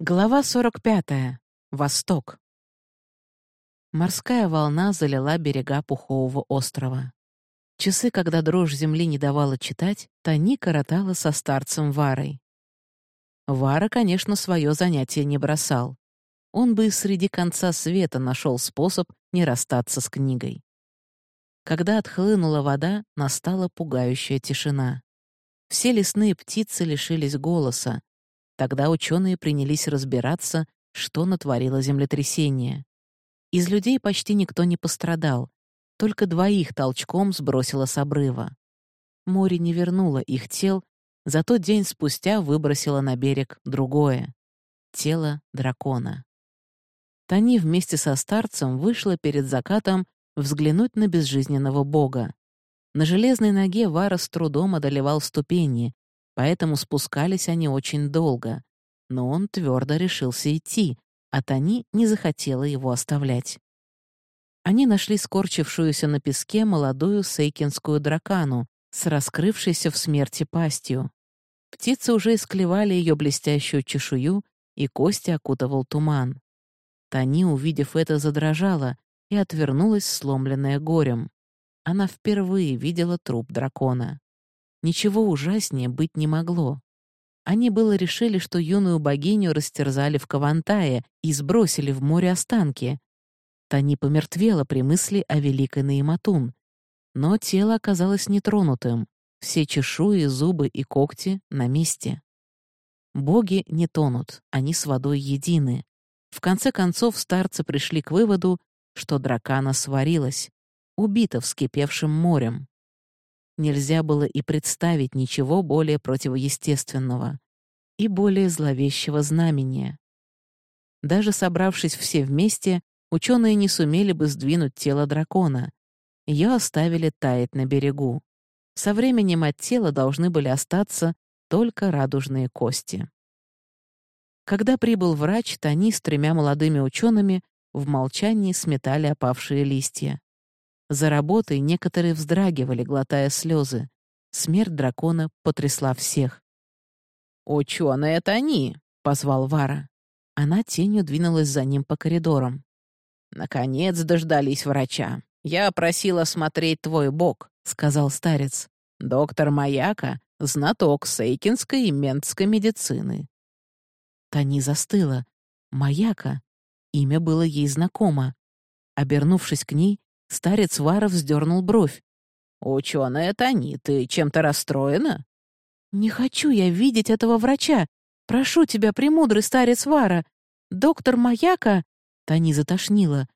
Глава 45. Восток. Морская волна залила берега Пухового острова. Часы, когда дрожь земли не давала читать, Тани коротала со старцем Варой. Вара, конечно, свое занятие не бросал. Он бы среди конца света нашел способ не расстаться с книгой. Когда отхлынула вода, настала пугающая тишина. Все лесные птицы лишились голоса, Тогда ученые принялись разбираться, что натворило землетрясение. Из людей почти никто не пострадал, только двоих толчком сбросило с обрыва. Море не вернуло их тел, зато день спустя выбросило на берег другое — тело дракона. Тани вместе со старцем вышла перед закатом взглянуть на безжизненного бога. На железной ноге Вара с трудом одолевал ступени, поэтому спускались они очень долго. Но он твердо решился идти, а Тани не захотела его оставлять. Они нашли скорчившуюся на песке молодую сейкинскую дракану с раскрывшейся в смерти пастью. Птицы уже исклевали ее блестящую чешую, и кости окутывал туман. Тани, увидев это, задрожала и отвернулась, сломленная горем. Она впервые видела труп дракона. Ничего ужаснее быть не могло. Они было решили, что юную богиню растерзали в Кавантае и сбросили в море останки. Тани помертвела при мысли о великой Наиматун. Но тело оказалось нетронутым. Все чешуи, зубы и когти на месте. Боги не тонут, они с водой едины. В конце концов старцы пришли к выводу, что дракана сварилась, убита вскипевшим морем нельзя было и представить ничего более противоестественного и более зловещего знамения. Даже собравшись все вместе, ученые не сумели бы сдвинуть тело дракона. Ее оставили таять на берегу. Со временем от тела должны были остаться только радужные кости. Когда прибыл врач, Тони с тремя молодыми учеными в молчании сметали опавшие листья. За работой некоторые вздрагивали, глотая слезы. Смерть дракона потрясла всех. «Ученые это они!» — позвал Вара. Она тенью двинулась за ним по коридорам. «Наконец дождались врача. Я просила смотреть твой бок», — сказал старец. «Доктор Маяка — знаток сейкинской и ментской медицины». Тани застыла. Маяка. Имя было ей знакомо. Обернувшись к ней, Старец Вара вздернул бровь. «Ученая Тони, ты чем-то расстроена?» «Не хочу я видеть этого врача. Прошу тебя, премудрый старец Вара. Доктор Маяка...» Тони затошнила.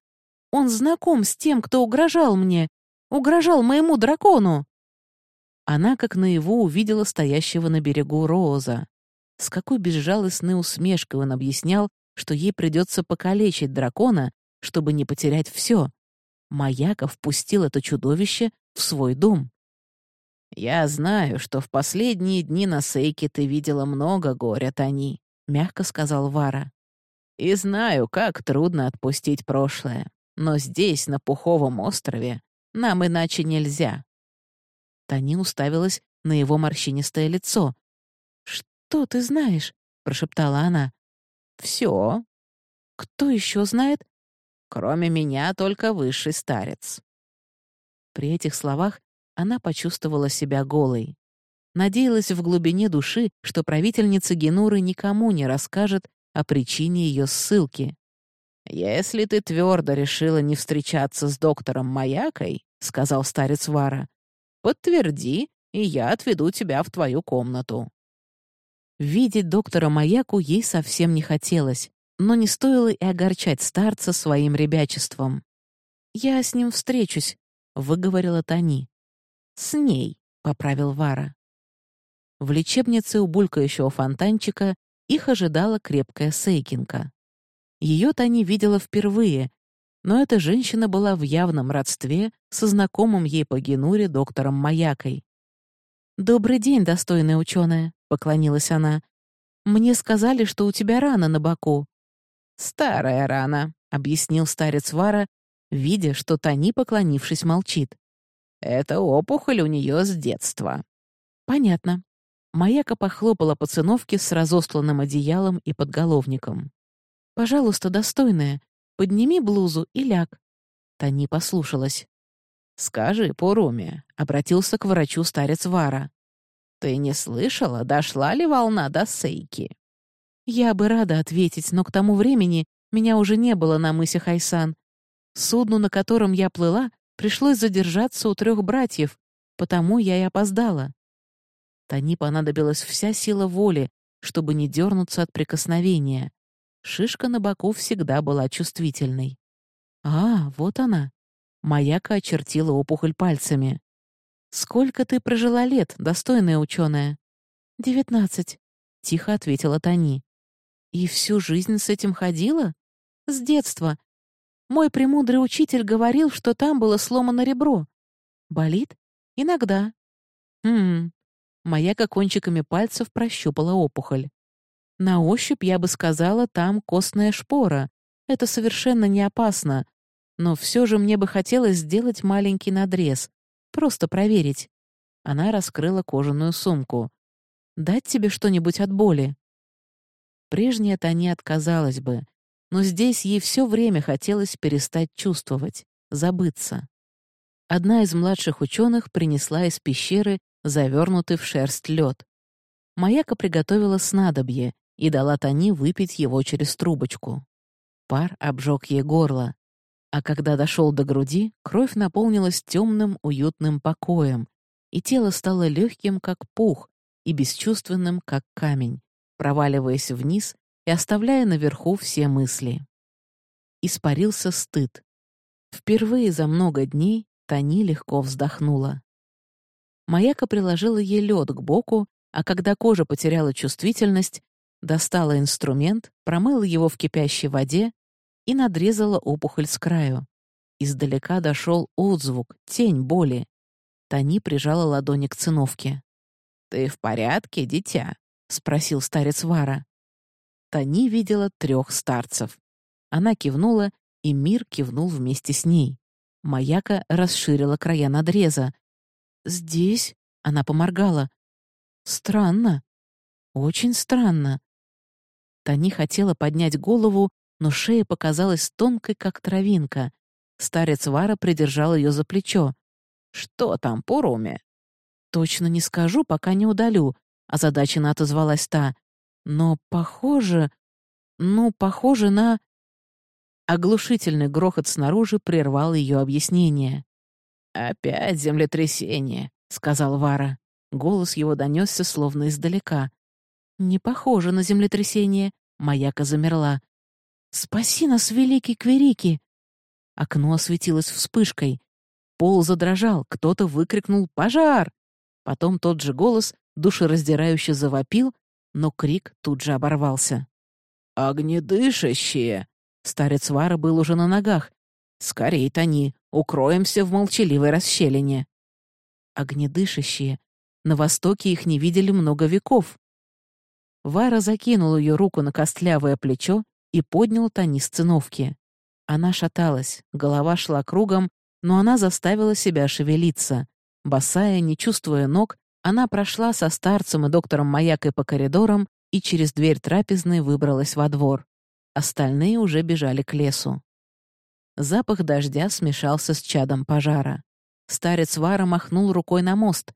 «Он знаком с тем, кто угрожал мне. Угрожал моему дракону». Она, как наяву, увидела стоящего на берегу Роза. С какой безжалостной усмешкой он объяснял, что ей придется покалечить дракона, чтобы не потерять все. Маяков впустил это чудовище в свой дом. «Я знаю, что в последние дни на Сейке ты видела много горя, Тони», — мягко сказал Вара. «И знаю, как трудно отпустить прошлое. Но здесь, на Пуховом острове, нам иначе нельзя». Тони уставилась на его морщинистое лицо. «Что ты знаешь?» — прошептала она. «Все». «Кто еще знает?» Кроме меня только высший старец». При этих словах она почувствовала себя голой. Надеялась в глубине души, что правительница Генуры никому не расскажет о причине ее ссылки. «Если ты твердо решила не встречаться с доктором Маякой», — сказал старец Вара, — «подтверди, и я отведу тебя в твою комнату». Видеть доктора Маяку ей совсем не хотелось, но не стоило и огорчать старца своим ребячеством. «Я с ним встречусь», — выговорила Тони. «С ней», — поправил Вара. В лечебнице у булькающего фонтанчика их ожидала крепкая Сейкинка. Ее Тони видела впервые, но эта женщина была в явном родстве со знакомым ей по Генуре доктором Маякой. «Добрый день, достойная ученая», — поклонилась она. «Мне сказали, что у тебя рана на боку. «Старая рана», — объяснил старец Вара, видя, что Тони, поклонившись, молчит. «Это опухоль у нее с детства». «Понятно. Маяка похлопала по циновке с разостланным одеялом и подголовником. «Пожалуйста, достойная, подними блузу и ляг». Тани послушалась. «Скажи, Пуруми», — обратился к врачу старец Вара. «Ты не слышала, дошла ли волна до Сейки?» Я бы рада ответить, но к тому времени меня уже не было на мысе Хайсан. Судну, на котором я плыла, пришлось задержаться у трех братьев, потому я и опоздала. Тани понадобилась вся сила воли, чтобы не дернуться от прикосновения. Шишка на боку всегда была чувствительной. «А, вот она!» Маяка очертила опухоль пальцами. «Сколько ты прожила лет, достойная ученая?» «Девятнадцать», — тихо ответила Тани. «И всю жизнь с этим ходила?» «С детства. Мой премудрый учитель говорил, что там было сломано ребро. Болит? Иногда. Хм. Маяка кончиками пальцев прощупала опухоль. На ощупь я бы сказала, там костная шпора. Это совершенно не опасно. Но все же мне бы хотелось сделать маленький надрез. Просто проверить. Она раскрыла кожаную сумку. «Дать тебе что-нибудь от боли?» Прежняя Тани отказалась бы, но здесь ей все время хотелось перестать чувствовать, забыться. Одна из младших ученых принесла из пещеры завернутый в шерсть лед. Маяка приготовила снадобье и дала Тани выпить его через трубочку. Пар обжег ей горло, а когда дошел до груди, кровь наполнилась темным уютным покоем, и тело стало легким, как пух, и бесчувственным, как камень, проваливаясь вниз и оставляя наверху все мысли. Испарился стыд. Впервые за много дней Тани легко вздохнула. Маяка приложила ей лед к боку, а когда кожа потеряла чувствительность, достала инструмент, промыла его в кипящей воде и надрезала опухоль с краю. Издалека дошел отзвук, тень боли. Тани прижала ладони к циновке. «Ты в порядке, дитя?» — спросил старец Вара. Тани видела трех старцев. Она кивнула, и мир кивнул вместе с ней. Маяка расширила края надреза. «Здесь?» — она поморгала. «Странно. Очень странно». Тани хотела поднять голову, но шея показалась тонкой, как травинка. Старец Вара придержал ее за плечо. «Что там, Пуруме?» «Точно не скажу, пока не удалю», — озадаченно отозвалась та. Но похоже... Ну, похоже на... Оглушительный грохот снаружи прервал ее объяснение. «Опять землетрясение», — сказал Вара. Голос его донесся словно издалека. «Не похоже на землетрясение», — Маяка замерла. «Спаси нас, великий Кверики!» Окно осветилось вспышкой. Пол задрожал, кто-то выкрикнул «Пожар!». Потом тот же голос душераздирающе завопил, но крик тут же оборвался. «Огнедышащие!» Старец Вара был уже на ногах. «Скорей, Тони, укроемся в молчаливой расщелине!» Огнедышащие. На востоке их не видели много веков. Вара закинул ее руку на костлявое плечо и поднял Тони с циновки. Она шаталась, голова шла кругом, но она заставила себя шевелиться. Босая, не чувствуя ног, она прошла со старцем и доктором Маякой по коридорам и через дверь трапезной выбралась во двор. Остальные уже бежали к лесу. Запах дождя смешался с чадом пожара. Старец Вара махнул рукой на мост.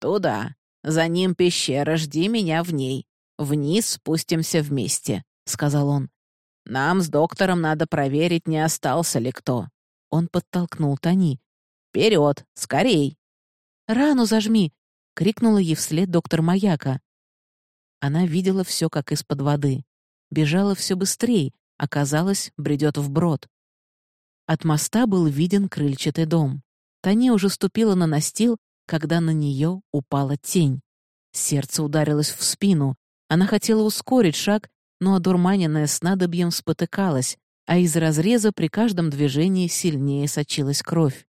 «Туда. За ним пещера, жди меня в ней. Вниз спустимся вместе», — сказал он. «Нам с доктором надо проверить, не остался ли кто». Он подтолкнул Тони. «Вперед! Скорей!» «Рану зажми!» — крикнула ей вслед доктор Маяка. Она видела все как из-под воды. Бежала все быстрее, оказалось, бредет вброд. От моста был виден крыльчатый дом. Таня уже ступила на настил, когда на нее упала тень. Сердце ударилось в спину. Она хотела ускорить шаг, но одурманенная снадобьем спотыкалась, а из разреза при каждом движении сильнее сочилась кровь.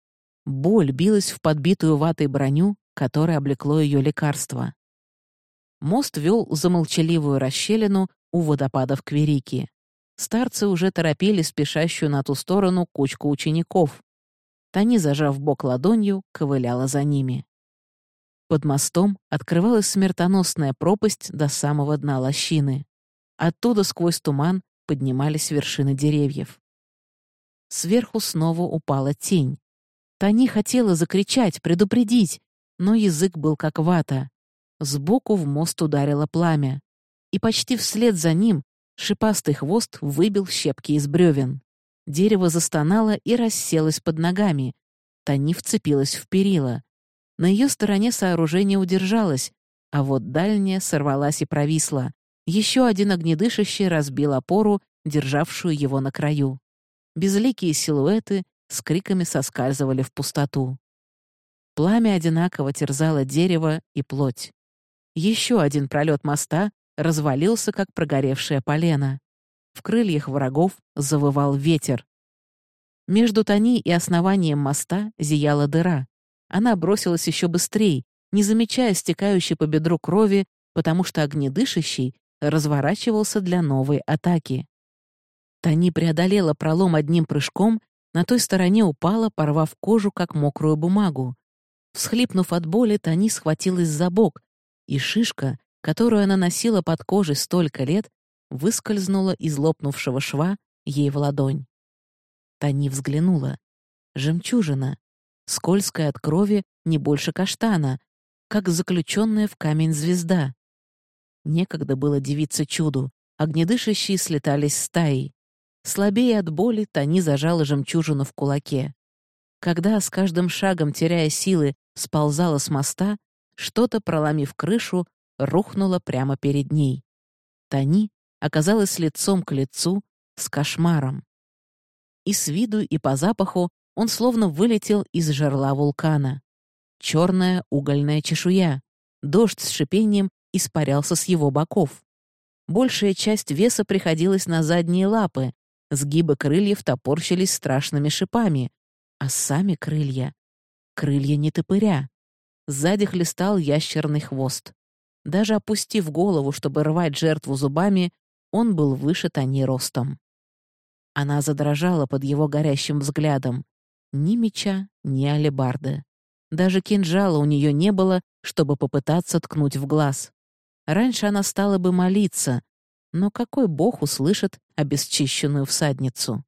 Боль билась в подбитую ватой броню, которое облекло ее лекарство. Мост вел за молчаливую расщелину у водопадов Кверики. Старцы уже торопили спешащую на ту сторону кучку учеников. Тани, зажав бок ладонью, ковыляла за ними. Под мостом открывалась смертоносная пропасть до самого дна лощины. Оттуда сквозь туман поднимались вершины деревьев. Сверху снова упала тень. Тани хотела закричать, предупредить, но язык был как вата. Сбоку в мост ударило пламя. И почти вслед за ним шипастый хвост выбил щепки из бревен. Дерево застонало и расселось под ногами. Тани вцепилась в перила. На ее стороне сооружение удержалось, а вот дальняя сорвалась и провисла. Еще один огнедышащий разбил опору, державшую его на краю. Безликие силуэты с криками соскальзывали в пустоту. Пламя одинаково терзало дерево и плоть. Еще один пролет моста развалился, как прогоревшее полено. В крыльях врагов завывал ветер. Между Тони и основанием моста зияла дыра. Она бросилась еще быстрее, не замечая стекающей по бедру крови, потому что огнедышащий разворачивался для новой атаки. Тони преодолела пролом одним прыжком, на той стороне упала, порвав кожу, как мокрую бумагу. Всхлипнув от боли, Тони схватилась за бок, и шишка, которую она носила под кожей столько лет, выскользнула из лопнувшего шва ей в ладонь. Тони взглянула. Жемчужина скользкая от крови не больше каштана, как заключенная в камень звезда. Некогда было девиться чуду, огнедышащие слетались стаей. Слабее от боли, Тони зажала жемчужину в кулаке. Когда, с каждым шагом теряя силы, сползала с моста, что-то, проломив крышу, рухнуло прямо перед ней. Тони оказалась лицом к лицу с кошмаром. И с виду, и по запаху он словно вылетел из жерла вулкана. Черная угольная чешуя. Дождь с шипением испарялся с его боков. Большая часть веса приходилась на задние лапы, сгибы крыльев топорщились страшными шипами, а сами крылья — крылья не топыря. Сзади хлестал ящерный хвост. Даже опустив голову, чтобы рвать жертву зубами, он был выше Тони ростом. Она задрожала под его горящим взглядом. Ни меча, ни алебарды. Даже кинжала у нее не было, чтобы попытаться ткнуть в глаз. Раньше она стала бы молиться, но какой бог услышит обесчищенную всадницу?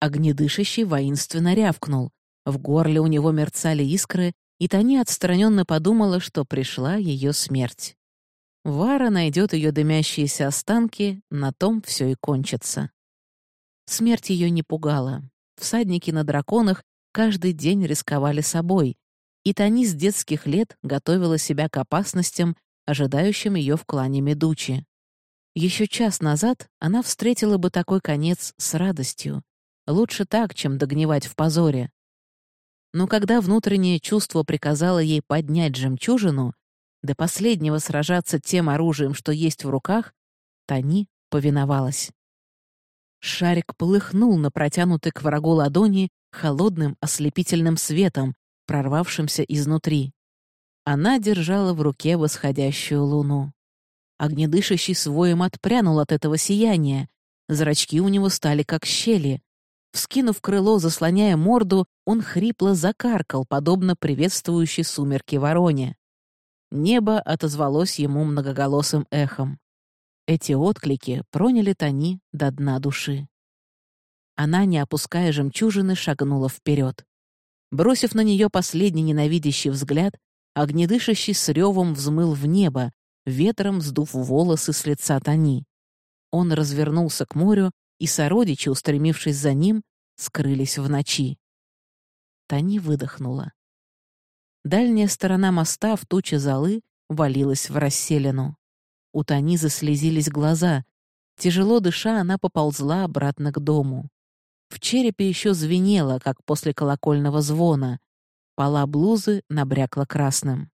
Огнедышащий воинственно рявкнул. В горле у него мерцали искры, и Тони отстраненно подумала, что пришла ее смерть. Вара найдет ее дымящиеся останки, на том все и кончится. Смерть ее не пугала. Всадники на драконах каждый день рисковали собой, и Тани с детских лет готовила себя к опасностям, ожидающим ее в клане Медучи. Еще час назад она встретила бы такой конец с радостью. Лучше так, чем догнивать в позоре. Но когда внутреннее чувство приказало ей поднять жемчужину, до последнего сражаться тем оружием, что есть в руках, Тани повиновалась. Шарик полыхнул на протянутой к врагу ладони холодным ослепительным светом, прорвавшимся изнутри. Она держала в руке восходящую луну. Огнедышащий своем отпрянул от этого сияния. Зрачки у него стали как щели. Вскинув крыло, заслоняя морду, он хрипло закаркал, подобно приветствующей сумерки вороне. Небо отозвалось ему многоголосым эхом. Эти отклики проняли Тони до дна души. Она, не опуская жемчужины, шагнула вперед. Бросив на нее последний ненавидящий взгляд, огнедышащий с ревом взмыл в небо, ветром сдув волосы с лица Тони. Он развернулся к морю, и сородичи, устремившись за ним, скрылись в ночи. Тони выдохнула. Дальняя сторона моста в туче золы валилась в расселину. У Тани заслезились глаза. Тяжело дыша, она поползла обратно к дому. В черепе еще звенело, как после колокольного звона. Пола блузы набрякла красным.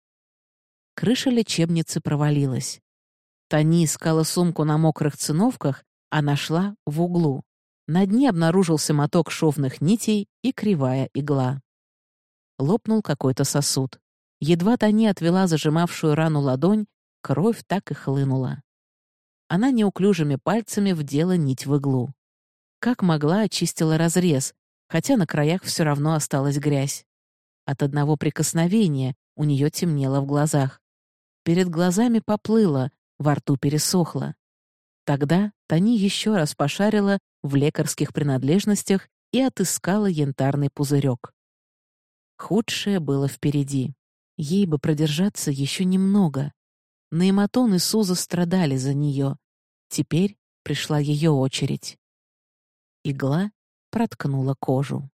Крыша лечебницы провалилась. Тани искала сумку на мокрых циновках, а нашла в углу. На дне обнаружился моток шовных нитей и кривая игла. Лопнул какой-то сосуд. Едва Тани отвела зажимавшую рану ладонь, Кровь так и хлынула. Она неуклюжими пальцами вдела нить в иглу. Как могла, очистила разрез, хотя на краях все равно осталась грязь. От одного прикосновения у нее темнело в глазах. Перед глазами поплыло, во рту пересохло. Тогда Тони еще раз пошарила в лекарских принадлежностях и отыскала янтарный пузырек. Худшее было впереди. Ей бы продержаться еще немного. Нейматон и Суза страдали за нее. Теперь пришла ее очередь. Игла проткнула кожу.